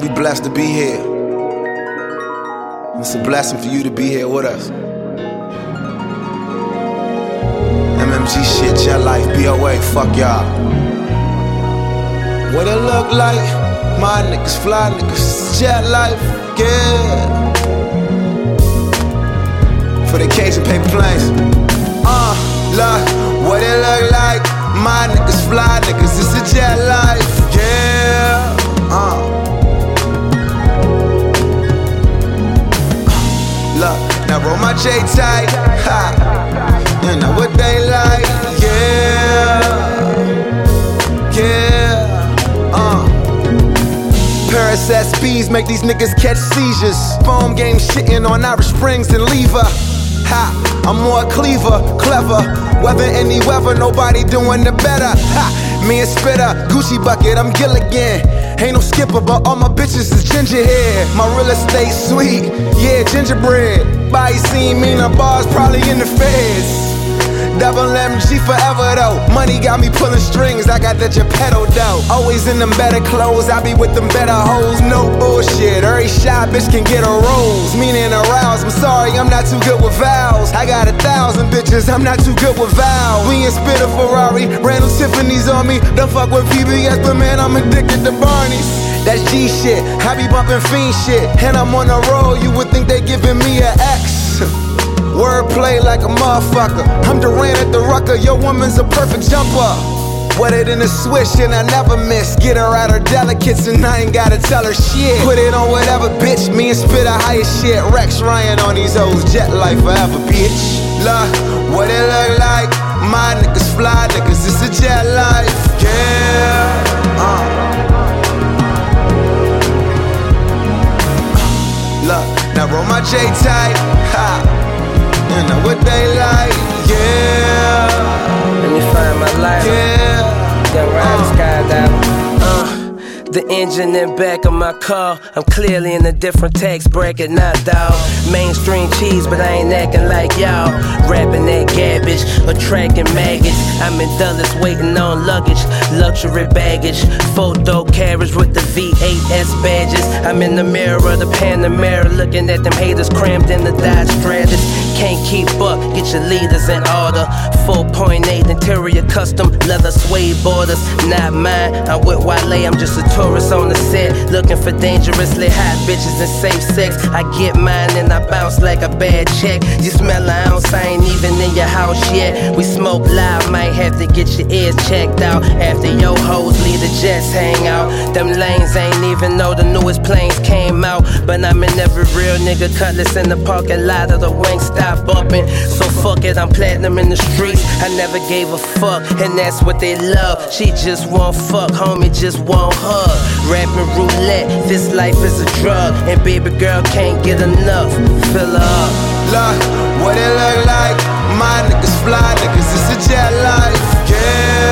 We blessed to be here. It's a blessing for you to be here with us. MMG shit, your life, BOA, fuck y'all. What it look like? My niggas, fly niggas, jet life, yeah. For the case and paper planes. Uh, look, what it look like? My Look, now roll my J tight, ha. You know what they like, yeah, yeah, uh. Paris SBs make these niggas catch seizures. Foam game shitting on Irish Springs and Lever. Ha, I'm more cleaver, clever. Weather any weather, nobody doing it better. Ha, me and Spitta, Gucci bucket, I'm Gilligan. Ain't no skipper, but all my bitches is ginger hair. My real estate sweet, yeah, gingerbread. Body seen me, the bars probably in the feds. Double MG forever though. Money got me pulling strings, I got that Geppetto dough. Always in them better clothes, I be with them better hoes. No bullshit, every shy bitch can get a rose. Meaning aroused, I'm sorry, I'm not too good with vows. I got a thousand bitches, I'm not too good with vows. We ain't spit a Ferrari, brand new Tiffany's on me. Don't fuck with PBS, but man, I'm addicted to Barney's. That's G shit, I be bumping fiend shit. And I'm on a roll, you would think they giving me an X. Wordplay like a motherfucker. I'm Durant at the Rucker, your woman's a perfect jumper. Wetter in a swish and I never miss. Get her out her delicates and I ain't gotta tell her shit. Put it on whatever, bitch. Me and Spitta higher shit. Rex Ryan on these hoes, jet life forever, bitch. Look, what it look like? My niggas fly niggas, it's a jet life, yeah. Uh. Look, now roll my J tight, ha. The engine in back of my car. I'm clearly in a different tax bracket, not dog. Mainstream cheese, but I ain't acting like y'all. Rapping that garbage, attracting maggots. I'm in Dulles waiting on luggage, luxury baggage. Photo carriage with the V8S badges. I'm in the mirror of the Panamera, looking at them haters crammed in the Dodge Stratus. Can't keep up, get your leaders in order. 4.8 interior custom, leather suede borders, not mine. I'm with Wale, I'm just a tourist on the set. Looking for dangerously hot bitches and safe sex. I get mine and I bounce like a bad check. You smell an ounce, I ain't even in your house yet. We smoke loud, might have to get your ears checked out. After your hoes leave the jets hang out. Them lanes ain't even know the newest planes came out. But I'm in every real nigga cutlass in the parking lot of the wing stop bumping. So fuck it, I'm platinum in the streets. I never gave a fuck, and that's what they love. She just want fuck, homie just want hug. Rapping roulette, this life is a drug, and baby girl can't get enough. Fill her up. Look, what it look like? My niggas fly niggas, it's a jet life, yeah.